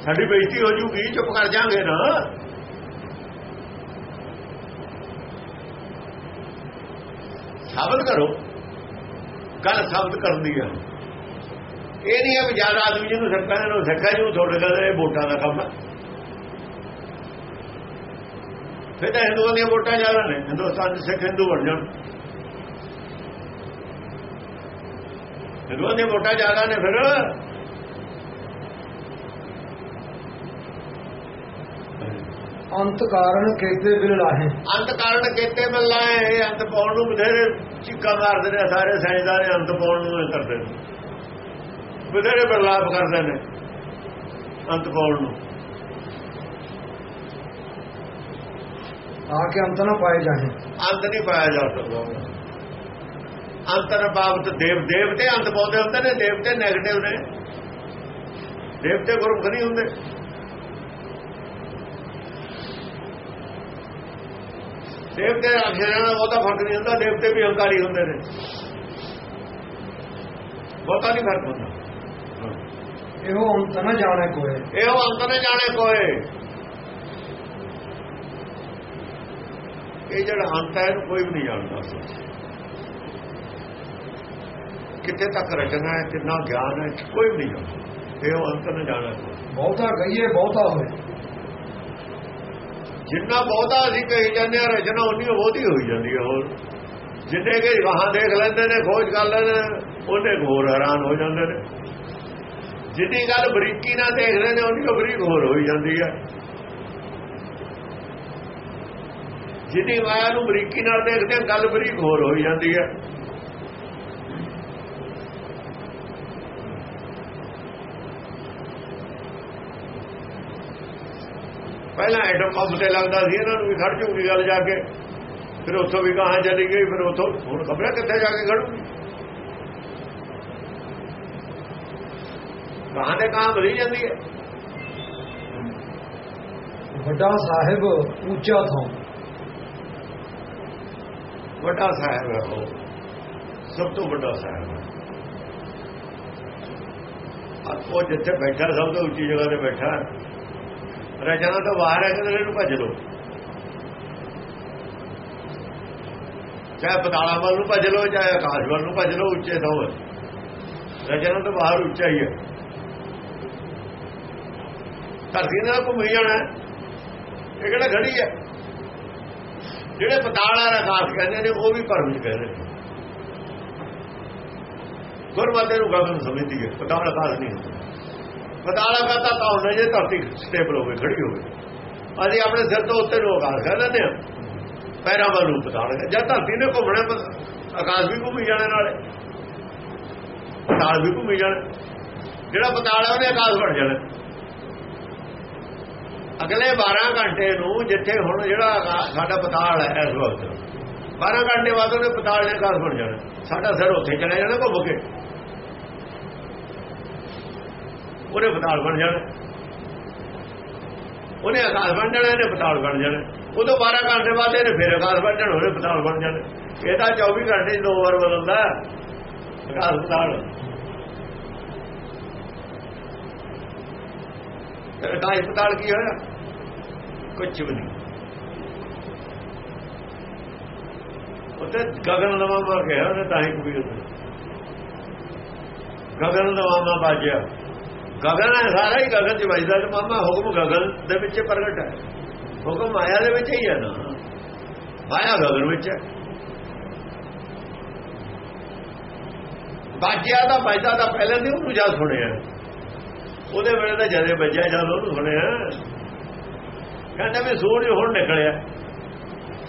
ਸਾਡੀ ਬੇਇੱਜ਼ਤੀ ਹੋ ਜੂਗੀ, ਚੁੱਪ ਕਰ ਜਾਵਾਂਗੇ ਨਾ। ਸਾਬਤ ਕਰੋ। ਗੱਲ ਸਾਬਤ ਕਰਨ ਦੀ ਹੈ ਇਹ ਨਹੀਂ ਹੈ ਵੀ ਜ਼ਿਆਦਾ ਆਦਮੀ ਜਿਹਨੂੰ ਸਿੱਖਾਂ ਨੇ ਉਹ ਸਿੱਖਾ ਜਿਹਨੂੰ ਤੁਹਾਡੇ ਕਹਿੰਦੇ ਇਹ ਵੋਟਾਂ ਦਾ ਕੰਮ ਹੈ ਫਿਰ ਤਾਂ ਹਿੰਦੂਆਂ ਦੀਆਂ ਵੋਟਾਂ ਜ਼ਿਆਦਾ ਨੇ। ਹਿੰਦੁਸਤਾਨ ਦੇ ਸਿੱਖ ਹਿੰਦੂ ਬਣ ਜਾਣ। ਹਿੰਦੂਆਂ ਦੀਆਂ ਵੋਟਾਂ ਜ਼ਿਆਦਾ ਨੇ ਫਿਰ। ਅੰਤ ਕਾਰਨ ਕੇਤੇ ਬਿਲ ਲਾਹੇ। ਅੰਤ ਕਾਰਨ ਕੀਤੇ ਮੱਲਾ ਇਹ ਅੰਤ ਪਾਉਣ ਨੂੰ ਬਥੇਰੇ ਚੀਕਾ ਮਾਰਦੇ ਨੇ ਸਾਰੇ ਸਾਇੰਸਦਾਨ ਅੰਤ ਪਾਉਣ ਨੂੰ ਕਰਦੇ ਨੇ। ਬਥੇਰੇ ਬਰਲਾਪ ਕਰਦੇ ਨੇ ਅੰਤ ਪਾਉਣ ਨੂੰ। ਆ ਕੇ ਅੰਤ ਨਾ ਪਾਏ ਜਾਏ ਅੰਤ ਨਹੀਂ ਪਾਇਆ ਜਾ ਸਕਦਾ। ਅੰਤਰ ਬਾਬਤ ਦੇਵ ਦੇਵਤੇ ਅੰਤ ਪਾਉਂਦੇ ਹੁੰਦੇ ਨੇ ਦੇਵਤੇ 네ਗੇਟਿਵ ਨੇ। ਦੇਵਤੇ ਗੁਰਮੁਖ ਨਹੀਂ ਹੁੰਦੇ। ਦੇਵਤੇ ਅਖਿਰਾਂ ਦਾ ਬਹੁਤਾ ਫ਼ਰਕ ਨਹੀਂ ਹੁੰਦਾ ਦੇਵਤੇ ਵੀ ਹੰਕਾਰੀ ਹੁੰਦੇ ਨੇ। ਬਹੁਤਾ ਨਹੀਂ ਫ਼ਰਕ ਹੁੰਦਾ। ਇਹੋ ਅੰਤ ਨਾ ਜਾਣੇ ਕੋਏ ਇਹੋ ਅੰਤ ਨੇ ਜਾਣੇ ਕੋਏ ਇਹ ਜਿਹੜਾ ਅੰਤ ਹੈ ਕੋਈ ਵੀ ਨਹੀਂ ਜਾਣਦਾ। ਕਿੱਥੇ ਤੱਕ ਰਚਨਾ ਹੈ ਕਿੰਨਾ ਗਿਆਨ ਹੈ ਕੋਈ ਵੀ ਨਹੀਂ ਜਾਣਦਾ। ਇਹੋ ਅੰਤ ਨੇ ਜਾਣਾ ਬਹੁਤਾ ਕਹੀਏ ਬਹੁਤਾ ਹੋਏ ਜਿੰਨਾ ਬਹੁਤਾ ਅਸੀਂ ਕਹੀ ਜਾਂਦੇ ਆ ਰਚਨਾ ਉਨੀ ਬਹੁਤੀ ਹੋਈ ਜਾਂਦੀ ਹੈ ਹੋਰ। ਜਿੰਨੇ ਕਿ ਵਾਹਾਂ ਦੇਖ ਲੈਂਦੇ ਨੇ ਖੋਜ ਕਰ ਲੈਂਦੇ ਨੇ ਉਹਨੇ ਹੋਰ ਹੈਰਾਨ ਹੋ ਜਾਂਦੇ ਨੇ। ਜਿੰਨੀ ਗੱਲ ਬਰੀਕੀ ਨਾਲ ਦੇਖਦੇ ਨੇ ਉਨੀ ਉਹ ਬਰੀਕ ਹੋਰ ਹੋਈ ਜਾਂਦੀ ਹੈ। ਜਿੰਨੀ ਮਾਇਆ ਨੂੰ ਬਰੀਕੀ ਨਾਲ ਦੇਖਦੇ ਗੱਲ ਬਰੀਕ ਹੋਰ ਹੋਈ ਜਾਂਦੀ ਹੈ। ਪਹਿਲਾਂ ਐਟਮ ਬੰਬ ਤੇ ਲੱਗਦਾ ਸੀ ਇਹਨਾਂ ਨੂੰ ਵੀ ਖੜ ਜੂਗੀ ਗੱਲ ਜਾ ਕੇ। ਫਿਰ ਉੱਥੋਂ ਵੀ ਕਹਾਂ ਚਲੀ ਗਈ ਫਿਰ ਉੱਥੋਂ ਹੁਣ ਖਬਰਾਂ ਕਿੱਥੇ ਜਾ ਕੇ ਖੜੂਗੀ? ਕਹਾਂ ਤੇ ਕਹਾਂ ਭਰੀ ਜਾਂਦੀ ਹੈ। ਵੱਡਾ ਸਾਹਿਬ ਉੱਚਾ ਥਾਂ। ਵੱਡਾ ਸਾਹਿਬ ਹੈ ਉਹ। ਸਭ ਤੋਂ ਵੱਡਾ ਸਾਹਿਬ ਹੈ। ਆਹ ਉਹ ਜਿੱਥੇ ਬੈਠਾ ਸਭ ਤੋਂ ਉੱਚੀ ਜਗ੍ਹਾ ਤੇ ਬੈਠਾ ਰਚਨਾ ਤੋਂ ਬਾਹਰ ਹੈ ਕਿ ਇਹਨੂੰ ਭੱਜ ਲੋ ਚਾਹੇ ਪਤਾਲਾ ਵੱਲ ਨੂੰ ਭੱਜ ਲੋ ਚਾਹੇ ਆਕਾਸ਼ ਵੱਲ ਨੂੰ ਭੱਜ ਲੋ ਉੱਚੇ ਤੋਂ ਰਚਨਾ ਤੋਂ ਬਾਹਰ ਉੱਚਾ ਹੀ ਹੈ। ਧਰਤੀ ਨਾਲ ਘੁੰਮੀ ਜਾਣਾ ਇਹ ਕਿਹੜਾ ਘੜੀ ਹੈ? ਜਿਹੜੇ ਪਤਾਲ ਦਾ ਖਾਸ ਕਹਿੰਦੇ ਨੇ, ਉਹ ਵੀ ਭਰਮ ਚ ਕਹਿੰਦੇ ਨੇ। ਗੁਰਮਤਿ ਨੂੰ ਗਗਨ ਸਮਝਦੀ ਹੈ। ਪਤਾਲ ਖਾਸ ਨਹੀਂ ਹੁੰਦਾ। ਪਤਾਲਾ ਕਹਤਾ ਤਾਂ ਹੁੰਦਾ ਜੇ ਧਰਤੀ ਸਟੇਬਲ ਹੋਵੇ, ਖੜੀ ਹੋਵੇ। ਅਸੀਂ ਆਪਣੇ ਸਿਰ ਤੋਂ ਉੱਤੇ ਨੂੰ ਆਕਾਸ਼ ਕਹਿ ਲੈਂਦੇ ਹਾਂ। ਪੈਰਾਂ ਵੱਲ ਨੂੰ ਪਤਾਲਾ ਜਦ ਧਰਤੀ ਨੇ ਘੁੰਮਣਾ ਆਕਾਸ਼ ਵੀ ਘੁੰਮੀ ਜਾਣੇ ਨਾਲੇ। ਪਤਾਲ ਵੀ ਘੁੰਮੀ ਜਾਣਾ। ਜਿਹੜਾ ਪਤਾਲ ਹੈ ਉਹਨੇ ਆਕਾਸ਼ ਬਣ ਜਾਣਾ। ਅਗਲੇ 12 ਘੰਟੇ ਨੂੰ ਜਿੱਥੇ ਹੁਣ ਜਿਹੜਾ ਆਕਾ- ਸਾਡਾ ਪਤਾਲ ਹੈ ਇਸ ਵਕਤ 12 ਘੰਟੇ ਬਾਅਦ ਉਹਨੇ ਪਤਾਲ ਨੇ ਆਕਾਸ਼ ਬਣ ਜਾਣਾ। ਸਾਡਾ ਸਿਰ ਉੱਥੇ ਚਲੇ ਜਾਣਾ ਘੁੰਮ ਕੇ। ਉਹਨੇ ਬਤਾਲ ਬਣ ਜਾਣਾ। ਉਹਨੇ ਆਕਾਸ਼ ਬਣ ਜਾਣਾ, ਇਹਨੇ ਪਤਾਲ ਬਣ ਜਾਣਾ। ਉਦੋਂ 12 ਘੰਟੇ ਬਾਅਦ ਇਹਨੇ ਫਿਰ ਆਕਾਸ਼ ਬਣ ਜਾਣਾ, ਉਹਨੇ ਬਤਾਲ ਬਣ ਜਾਣਾ। ਇਹ ਤਾਂ 24 ਘੰਟੇ 'ਚ ਦੋ ਵਾਰ ਬਦਲਦਾ ਹੈ। ਆਕਾਸ਼ ਪਤਾਲ ਤੇ ਆਕਾਸ਼ ਕੀ ਹੋਇਆ? ਕੁਝ ਵੀ ਨਹੀਂ। ਉੱਤੇ ਗਗਨ ਨਵਾਂ ਗਿਆ, ਉਹਨੇ ਤਾਂ ਹੀ ਕੋਈ ਗਗਨ ਨਵਾਂ ਬਾਜਿਆ ਗਗਨ ਹੈ, ਸਾਰਾ ਹੀ ਗਗਨ ਚ ਵੱਜਦਾ ਤੇ ਮਾਮਾ, ਹੁਕਮ ਗਗਨ ਦੇ ਵਿੱਚ ਪ੍ਰਗਟ ਹੈ। ਹੁਕਮ ਮਾਇਆ ਦੇ ਵਿੱਚ ਹੀ ਹੈ ਨਾ। ਮਾਇਆ ਗਗਨ ਵਿੱਚ ਹੈ। ਬਾਜਿਆ ਦਾ ਵੱਜਦਾ ਤਾਂ ਪਹਿਲਾਂ ਨਹੀਂ ਉਹਨੂੰ ਜਾ ਸੁਣਿਆ। ਉਹਦੇ ਵੇਲੇ ਤਾਂ ਜਦੇ ਵੱਜਿਆ, ਜਦ ਉਹਨੂੰ ਸੁਣਿਆ। ਕਹਿੰਦਾ ਵੀ ਸੂਰਜ ਹੁਣ ਨਿਕਲਿਆ।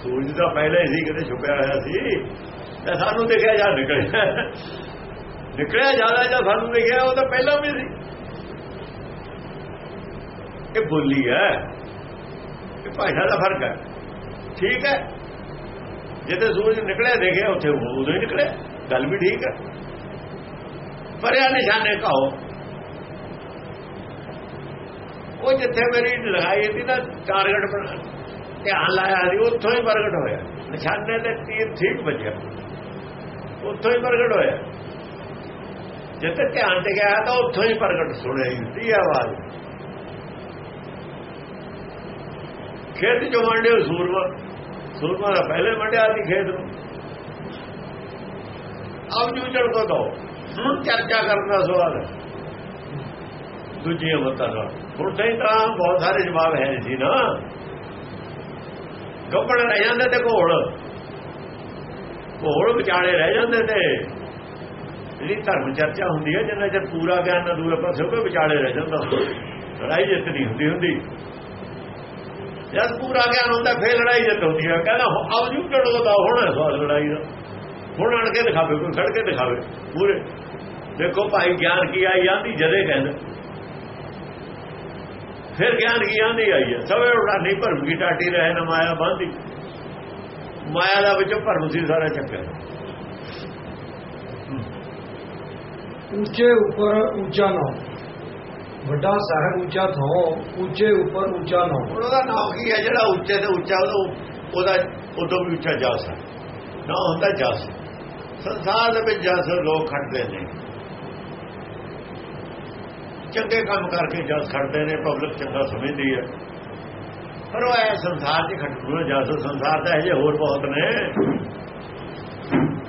ਸੂਰਜ ਤਾਂ ਪਹਿਲਾਂ ਹੀ ਸੀ, ਕਿਤੇ ਛੁਪਿਆ ਹੋਇਆ ਸੀ। ਤੇ ਸਾਨੂੰ ਦਿਖਿਆ ਜਾਂ ਨਿਕਲਿਆ। ਨਿਕਲਿਆ ਜ਼ਿਆਦਾ ਜਾਂ ਸਾਨੂੰ ਦਿਖਿਆ, ਉਹ ਤਾਂ ਪਹਿਲਾਂ ਵੀ ਸੀ। ਇਹ ਬੋਲੀ ਹੈ ਇਹ ਭਾਸ਼ਾ ਦਾ ਫ਼ਰਕ ਹੈ। ਠੀਕ ਹੈ? ਜਿੱਥੇ ਸੂਰਜ ਨਿਕਲਿਆ, ਦੇਖਿਆ, ਉੱਥੇ ਉਦੋਂ ਹੀ ਨਿਕਲਿਆ। ਗੱਲ ਵੀ ਠੀਕ ਹੈ। ਪਰਿਆ ਨਿਸ਼ਾਨੇ ਕਹੋ ਉਹ ਜਿੱਥੇ ਮੇਰੀ ਲਗਾਈ ਸੀ ਨਾ ਟਾਰਗੇਟ ਬਣਾ ਧਿਆਨ ਲਾਇਆ ਸੀ, ਉੱਥੋਂ ਹੀ ਪ੍ਰਗਟ ਹੋਇਆ। ਨਿਸ਼ਾਨੇ ਤੇ ਤੀਰ ਠੀਕ ਵੱਜਿਆ। ਉੱਥੋਂ ਹੀ ਪ੍ਰਗਟ ਹੋਇਆ। ਜਿੱਥੇ ਧਿਆਨ ਤੇ ਗਿਆ ਤਾਂ ਉੱਥੋਂ ਹੀ ਪ੍ਰਗਟ ਸੁਣਿਆ ਹੀ। ਆਵਾਜ਼? ਖੇਤ ਚੋਂ ਵੰਡਿਓ ਸੂਰਮਾ। ਸੂਰਮਾ ਦਾ ਪਹਿਲੇ ਵੰਡਿਆ ਸੀ ਖੇਤ ਨੂੰ। ਆਪ ਜੂ ਚੜ ਕੋ ਦੋ ਹੁਣ ਚਰਚਾ ਕਰਨ ਦਾ ਸਵਾਲ ਹੈ। ਦੂਜੀਆਂ ਮਤਾਂ ਦਾ ਹੁਣ ਤਾਂ ਤਾਂ ਬਹੁਤ ਸਾਰੇ ਜਵਾਬ ਹੈ ਸੀ ਨਾ। ਗੱਪੜ ਰਹਿ ਜਾਂਦੇ ਤੇ ਘੋੜ ਘੋੜ ਵਿਚਾਲੇ ਰਹਿ ਜਾਂਦੇ ਤੇ ਜਿਹੜੀ ਧਰਮ ਚਰਚਾ ਹੁੰਦੀ ਹੈ, ਜਿੰਨਾ ਚਿਰ ਪੂਰਾ ਗਿਆਨ ਨਾ ਦੂਰ ਪਾਸੇ ਕੋਈ ਵਿਚਾਲੇ ਰਹਿ ਜਾਂਦਾ। ਲੜਾਈ ਜਿੱਤ ਨਹੀਂ ਹੁੰਦੀ ਹੁੰਦੀ। ਜਦ ਪੂਰਾ ਗਿਆਨ ਹੁੰਦਾ ਫੇਰ ਲੜਾਈ ਜਿੱਤ ਹੁੰਦੀ ਹੈ ਕਹਿੰਦਾ ਆਉ ਜੂ ਚੜੋਦਾ ਹੁਣ ਸਵਾਲ ਲੜਾਈ ਦਾ। ਹੁਣ ਅਣ ਕੇ ਦਿਖਾਵੇ ਕੋਈ ਖੜ ਕੇ ਦਿਖਾਵੇ, ਪੂਰੇ। ਦੇਖੋ ਭਾਈ, ਗਿਆਨ ਕੀ ਆਈ ਜਾਂਦੀ, ਜਦੇ ਕਹਿੰਦਾ। ਫਿਰ ਗਿਆਨ ਕੀ ਆਂਦੀ ਆਈ ਹੈ ਸਵੇ ਉਡਾ ਨਹੀਂ ਭਰਮ ਕੀ ਟਾਟੀ ਰਹੇ ਨਾ ਮਾਇਆ ਬਾਂਧੀ। ਮਾਇਆ ਦਾ ਵਿੱਚ ਭਰਮ ਸੀ ਸਾਰਾ ਚੱਕਰ। ਉੱਚੇ ਉੱਪਰ ਉੱਚਾ ਨਾ ਵੱਡਾ ਸਾਹਿਬ ਉੱਚਾ ਥੋ, ਉੱਚੇ ਉੱਪਰ ਉੱਚਾ ਨਾ। ਉਹਦਾ ਨਾਮ ਕੀ ਹੈ? ਜਿਹੜਾ ਉੱਚੇ ਤੇ ਉੱਚਾ, ਉਹਦਾ ਉਦੋਂ ਵੀ ਉੱਚਾ ਜਸ ਹੈ ਨਾ ਹੁੰਦਾ ਜਸ ਸੰਸਾਰ ਦੇ ਵਿੱਚ ਜਸ ਲੋਕ ਖੜਦੇ ਨੇ, ਚੰਗੇ ਕੰਮ ਕਰਕੇ ਜਸ ਖੜਦੇ ਨੇ ਪਬਲਿਕ ਚੰਗਾ ਸਮਝਦੀ ਹੈ। ਪਰ ਉਹ ਐ ਸੰਸਾਰ 'ਚ ਖੜੂ ਜਸ ਸੰਸਾਰ ਦਾ ਇਹ ਹੋਰ ਬਹੁਤ ਨੇ।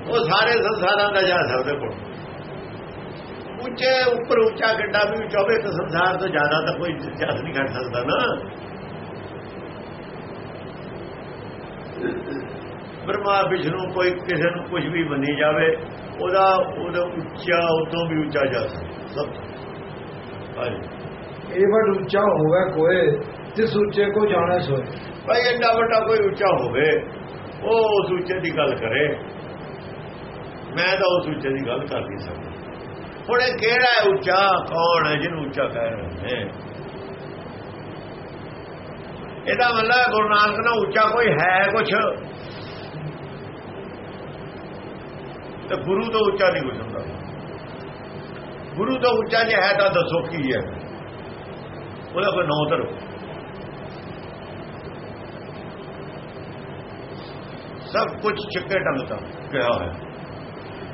ਉਹ ਸਾਰੇ ਸੰਸਾਰਾਂ ਦਾ ਜਸ ਹੈ ਉਹਦੇ ਕੋਲ ਉੱਚੇ ਉੱਪਰ ਉੱਚਾ ਗੱਡਾ ਵੀ ਚਾਹਵੇ ਤਾਂ ਸੰਸਾਰ ਤੋਂ ਜ਼ਿਆਦਾ ਤਾਂ ਕੋਈ ਜਸ ਨਹੀਂ ਘਟ ਸਕਦਾ ਨਾ। ਬ੍ਰਹਮਾ ਵਿਸ਼ਨੂੰ ਕੋਈ ਕਿਸੇ ਨੂੰ ਕੁਝ ਵੀ ਮੰਨੀ ਜਾਵੇ ਉਹਦਾ ਉਹਦਾ ਉੱਚਾ ਉਦੋਂ ਵੀ ਉੱਚਾ ਜਾ ਸਭ ਇਹ ਵੱਡ ਉੱਚਾ ਹੋਵੇ ਕੋਏ ਜਿਸ ਉੱਚੇ ਕੋ ਜਾਣੇ ਸੋਏ। ਭਾਈ ਐਡਾ ਵੱਡਾ ਕੋਈ ਉੱਚਾ ਹੋਵੇ ਉਹ ਉਸ ਉੱਚੇ ਦੀ ਗੱਲ ਕਰੇ। ਮੈਂ ਤਾਂ ਉਸ ਉੱਚੇ ਦੀ ਗੱਲ ਕਰ ਨਹੀਂ ਸਕਦਾ। ਹੁਣ ਇਹ ਕਿਹੜਾ ਹੈ ਉੱਚਾ? ਕੌਣ ਹੈ ਜਿਹਨੂੰ ਉੱਚਾ ਕਹਿ ਰਹੇ? ਨੇ ਇਹਦਾ ਮਤਲਬ ਗੁਰੂ ਨਾਨਕ ਨਾਲ ਉੱਚਾ ਕੋਈ ਹੈ ਕੁਛ? ਤੇ ਗੁਰੂ ਤੋਂ ਉੱਚਾ ਨਹੀਂ ਕੁਝ ਹੁੰਦਾ। ਗੁਰੂ ਤੋਂ ਉੱਚਾ ਜੇ ਹੈ ਤਾਂ ਦੱਸੋ ਕੀ ਹੈ? ਉਹਦਾ ਕੋਈ ਨੌ ਧਰੋ। ਸਭ ਕੁਝ ਚਿੱਕੇ ਢੰਗ ਦਾ ਕਿਹਾ ਹੈ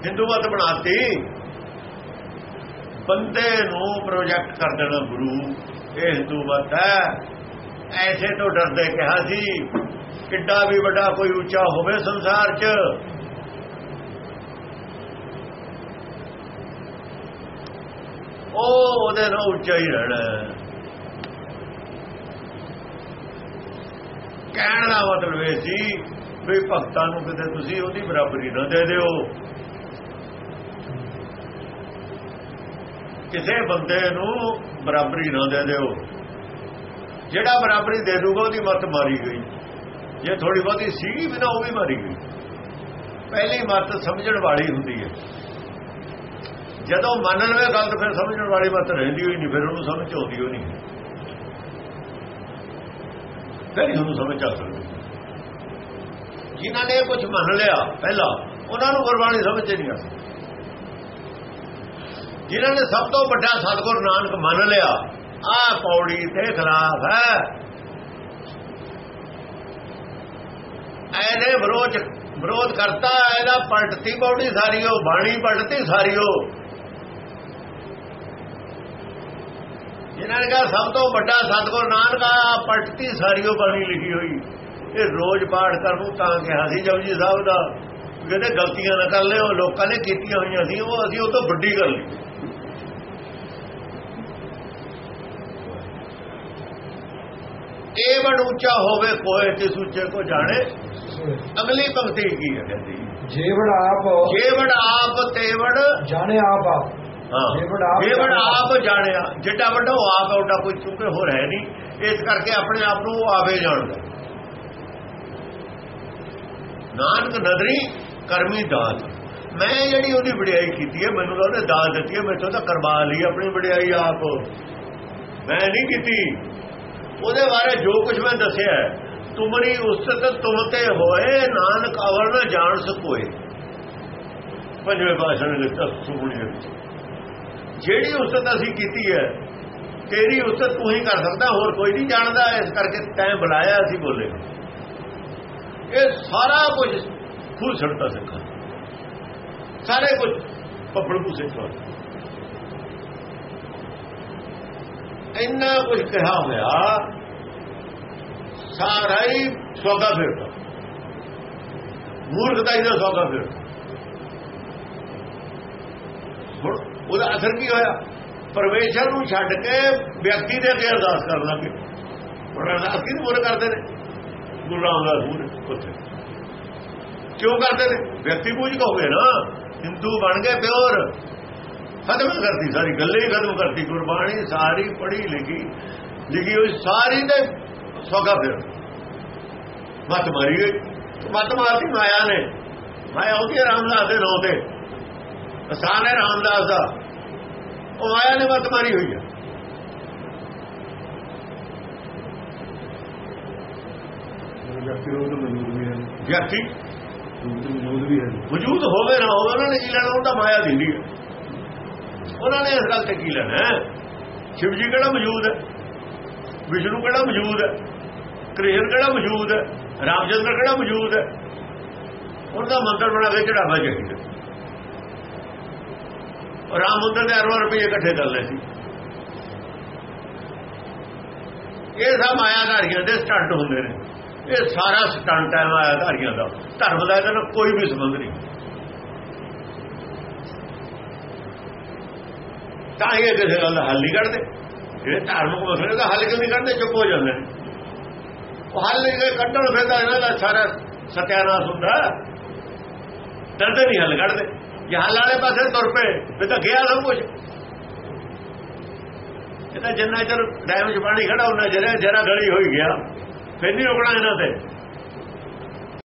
ਹਿੰਦੂ ਮਤ ਬਣਾਤੀ। ਬੰਦੇ ਨੂੰ ਪ੍ਰੋਜੈਕਟ ਕਰ ਦੇਣਾ ਗੁਰੂ। ਇਹ ਹਿੰਦੂ ਮਤ ਹੈ। ਐਸੇ ਤੋਂ ਡਰਦੇ ਕਿਹਾ ਸੀ, ਕਿੱਡਾ ਵੀ ਵੱਡਾ ਕੋਈ ਉੱਚਾ ਹੋਵੇ ਸੰਸਾਰ 'ਚ। ਉਹ ਉਹਦੇ ਨਾਲ ਉੱਚਾ ਹੀ ਰਹਿਣਾ ਕਹਿਣ ਦਾ ਮਤਲਬ ਇਹ ਸੀ ਵੀ ਭਗਤਾਂ ਨੂੰ ਕਿਤੇ ਤੁਸੀਂ ਉਹਦੀ ਬਰਾਬਰੀ ਨਾ ਦੇ ਦਿਓ। ਕਿਸੇ ਬੰਦੇ ਨੂੰ ਬਰਾਬਰੀ ਨਾ ਦੇ ਦਿਓ। ਜਿਹੜਾ ਬਰਾਬਰੀ ਦੇ ਦੂਗਾ, ਉਹਦੀ ਮੱਤ ਮਾਰੀ ਗਈ। ਜੇ ਥੋੜੀ ਬਹੁਤੀ ਸੀਗੀ ਵੀ ਉਹ ਵੀ ਮਾਰੀ ਗਈ। ਪਹਿਲੀ ਮੱਤ ਸਮਝਣ ਵਾਲੀ ਹੁੰਦੀ ਹੈ। ਜਦੋਂ ਮੰਨ ਲਵੇ ਗਲਤ ਫਿਰ ਸਮਝਣ ਵਾਲੀ ਮੱਤ ਰਹਿੰਦੀ ਹੋਈ ਨਹੀਂ, ਫਿਰ ਉਹਨੂੰ ਸਮਝ ਆਉਂਦੀ ਹੋ ਨਹੀਂ। ਫਿਰ ਉਹਨੂੰ ਸਮਝ ਆ ਸਕਦੀ ਜਿਨ੍ਹਾਂ ਨੇ ਕੁਝ ਮੰਨ ਲਿਆ ਪਹਿਲਾਂ, ਉਹਨਾਂ ਨੂੰ ਗੁਰਬਾਣੀ ਸਮਝ ਨਹੀਂ ਆ ਜਿਨ੍ਹਾਂ ਨੇ ਸਭ ਤੋਂ ਵੱਡਾ ਸਤਗੁਰ ਨਾਨਕ ਮੰਨ ਲਿਆ, ਆ ਪੌੜੀ ਤੇ ਖਿਲਾਫ ਹੈ। ਐਨੇ ਵਿਰੋਧ ਵਿਰੋਧ ਕਰਤਾ, ਇਹਦਾ ਪਲਟਤੀ ਪੌੜੀ ਸਾਰੀਓ ਬਾਣੀ ਪਲਟਤੀ ਸਾਰੀ ਉਹ। ਜਿਨ੍ਹਾਂ ਨੇ ਕਹਾ ਸਭ ਤੋਂ ਵੱਡਾ ਸਤਗੁਰ ਨਾਨਕ, ਆ ਪਲਟਤੀ ਸਾਰੀ ਉਹ ਬਾਣੀ ਲਿਖੀ ਹੋਈ। ਇਹ ਰੋਜ਼ ਪਾਠ ਕਰਨ ਤਾਂ ਕਿਹਾ ਸੀ ਜਪਜੀ ਸਾਹਿਬ ਦਾ ਕਹਿੰਦੇ ਗਲਤੀਆਂ ਨਾ ਕਰ ਲਿਓ, ਲੋਕਾਂ ਨੇ ਕੀਤੀਆਂ ਹੋਈਆਂ ਸੀ, ਉਹ ਅਸੀਂ ਉਹ ਤੋਂ ਵੱਡੀ ਗੱਲ ਲਈ ਬੜ ਉੱਚਾ ਹੋਵੇ ਕੋਏ ਤੇ ਸੁੱਚੇ ਕੋ ਜਾਣੇ। ਅਗਲੀ ਪੰਕਤੀ ਕੀ ਹੈ ਕਹਿੰਦੀ? ਜੇਵੜ ਆਪ ਜੇਵੜ ਆਪ ਤੇਵੜ ਜਾਣੇ ਆਪ ਆਪ। ਹਾਂ। ਜੇਵੜ ਆਪ ਜਾਣਿਆ। ਜਿੱਡਾ ਵੱਡਾ ਉਹ ਆਪ ਉਹਦਾ ਕੋਈ ਚੁੱਕੇ ਹੈ ਨਹੀਂ। ਇਸ ਕਰਕੇ ਆਪਣੇ ਆਪ ਨੂੰ ਆਪੇ ਜਾਣਦਾ। ਨਾਨਕ ਨਦਰੀ ਕਰਮੀ ਦਾਤ। ਮੈਂ ਜਿਹੜੀ ਉਹਦੀ ਵਡਿਆਈ ਕੀਤੀ ਹੈ ਮੈਨੂੰ ਤਾਂ ਉਹਨੇ ਦਾਤ ਦਿੱਤੀ ਹੈ ਮੈਥੋਂ ਤਾਂ ਕਰਵਾ ਲਈ ਆਪਣੀ ਵਡਿਆਈ ਆਪ। ਮੈਂ ਨਹੀਂ ਕੀਤੀ। ਉਹਦੇ ਬਾਰੇ ਜੋ ਕੁਝ ਮੈਂ ਦੱਸਿਆ ਹੈ, ਤੁਮਰੀ ਉਸਤ ਤੁਮ ਤੇ ਹੋਏ ਨਾਨਕ ਅਵਰ ਨਾ ਜਾਣ ਸਕੋਏ। ਪੰਜਵੇਂ ਪਾਸ਼ਾ ਨੇ ਲਿਖਤਾ ਸੁਣੀ ਜਿਹੜੀ ਉਸਤ ਅਸੀਂ ਕੀਤੀ ਹੈ ਤੇਰੀ ਉਸਤ ਤੂੰ ਹੀ ਕਰ ਸਕਦਾ ਹੋਰ ਕੋਈ ਨਹੀਂ ਜਾਣਦਾ ਇਸ ਕਰਕੇ ਤੈਂ ਬੁਲਾਇਆ ਅਸੀਂ ਬੋਲੇ। ਇਹ ਸਾਰਾ ਕੁਝ ਖੁਦ ਛੜਦਾ ਸਿੱਖਾ। ਸਾਰੇ ਕੁਝ ਪੱਪੜ ਨੂੰ ਸਿੱਖਾ ਇੰਨਾ ਕੁਝ ਕਿਹਾ ਹੋਇਆ, ਸਾਰਾ ਹੀ ਸੌਗਾ ਫਿਰਦਾ। ਮੂਰਖਤਾ ਦਾ ਸੌਗਾ ਫਿਰਦਾ। ਹੁਣ ਉਹਦਾ ਅਸਰ ਕੀ ਹੋਇਆ? ਪਰਮੇਸ਼ਰ ਨੂੰ ਛੱਡ ਕੇ ਵਿਅਕਤੀ ਦੇ ਅੱਗੇ ਅਰਦਾਸ ਕਰਨ ਲੱਗੇ। ਹੁਣ ਅਰਦਾਸ ਕਿਹਨੂੰ ਮੋਰ ਕਰਦੇ ਨੇ? ਗੁਰੂ ਰਾਮਦਾਸ ਮੂਰੇ ਉੱਥੇ ਕਿਉਂ ਕਰਦੇ ਨੇ? ਵਿਅਕਤੀ ਪੂਜ ਕਹੋਗੇ ਨਾ। ਹਿੰਦੂ ਬਣ ਗਏ ਪਿਓਰ। ਖਤਮ ਕਰਤੀ ਸਾਰੀ ਗੱਲੇ ਹੀ ਖਤਮ ਕਰਤੀ ਗੁਰਬਾਣੀ ਸਾਰੀ ਪੜ੍ਹੀ ਲਿਖੀ ਲਿਖੀ ਹੋਈ ਸਾਰੀ ਦੇ ਸੋਗਾ ਫਿਰ। ਮਤ ਮਾਰੀ ਗਈ। ਮਤ ਮਾਰਤੀ ਮਾਇਆ ਨੇ। ਮਾਇਆ ਉਹਦੀ ਰਾਮਦਾਸ ਦੇ ਨਾਂ ਤੇ। ਆਸਾਨ ਹੈ ਰਾਮਦਾਸ ਦਾ। ਉਹ ਮਾਇਆ ਨੇ ਮਤ ਮਾਰੀ ਹੋਈ ਹੈ। ਵਿਅਕਤੀ ਰੋਧ ਮੌਜੂਦ ਵੀ ਹੈ। ਵਿਅਕਤੀ? ਮੌਜੂਦ ਵੀ ਹੈ। ਵਜੂਦ ਹੋਵੇ ਨਾ ਹੋਵੇ ਉਹਨਾਂ ਨੇ ਕੀ ਲੈਣਾ ਉਹ ਤਾਂ ਮਾਇਆ ਦਿੰਦੀ ਹੈ। ਉਹਨਾਂ ਨੇ ਇਸ ਗੱਲ ਤੇ ਕੀ ਲੈਣਾ ਹੈ? ਸ਼ਿਵ ਜੀ ਕਿਹੜਾ ਮੌਜੂਦ ਹੈ? ਵਿਸ਼ਨੂੰ ਕਿਹੜਾ ਮੌਜੂਦ ਹੈ? ਕ੍ਰਿਸ਼ਨ ਕਿਹੜਾ ਮੌਜੂਦ ਹੈ? ਰਾਮਚੰਦਰ ਕਿਹੜਾ ਮੌਜੂਦ ਹੈ? ਉਹਦਾ ਮੰਦਰ ਬਣਾ ਕੇ ਚੜਾਵਾ ਚਾਹੀਦਾ। ਰਾਮ ਮੰਦਰ ਦੇ ਅਰਬਾਂ ਰੁਪਏ ਇਕੱਠੇ ਕਰ ਲਏ ਸੀ। ਇਹ ਸਭ ਮਾਇਆਧਾਰੀਆਂ ਦੇ ਸਟੰਟ ਹੁੰਦੇ ਨੇ। ਇਹ ਸਾਰਾ ਸਟੰਟ ਹੈ ਮਾਇਆਧਾਰੀਆਂ ਦਾ। ਧਰਮ ਦਾ ਇਹਦਾ ਨਾਲ ਕੋਈ ਵੀ ਸੰਬੰਧ ਨਹੀਂ। ਤਾਂ ਇਹ ਕਿਸੇ ਗੱਲ ਦਾ ਹੱਲ ਨਹੀਂ ਕੱਢਦੇ। ਜਿਹੜੇ ਧਾਰਮਿਕ ਮਸਲੇ ਦਾ ਹੱਲ ਕਿਉਂ ਨਹੀਂ ਕੱਢਦੇ? ਚੁੱਪ ਹੋ ਜਾਂਦੇ ਉਹ ਹੱਲ ਕੱਢਣ ਫਿਰ ਤਾਂ ਇਹਨਾਂ ਦਾ ਸਾਰਾ ਸਤਿਆਨਾਸ਼ ਹੁੰਦਾ। ਡਰਦੇ ਨਹੀਂ ਹੱਲ ਕੱਢਦੇ। ਜੇ ਹੱਲ ਵਾਲੇ ਪਾਸੇ ਤੁਰ ਪਏ, ਫਿਰ ਤਾਂ ਗਿਆ ਸਭ ਕੁਝ ਇਹ ਤਾਂ ਜਿੰਨਾ ਚਿਰ ਡੈਮ 'ਚ ਪਾਣੀ ਖੜਾ ਉਹਨਾਂ ਜਰਾ ਜਰਾ ਗਲੀ ਹੋਈ ਗਿਆ। ਫਿਰ ਨਹੀਂ ਰੁਕਣਾ ਇਹਨਾਂ ਤੇ।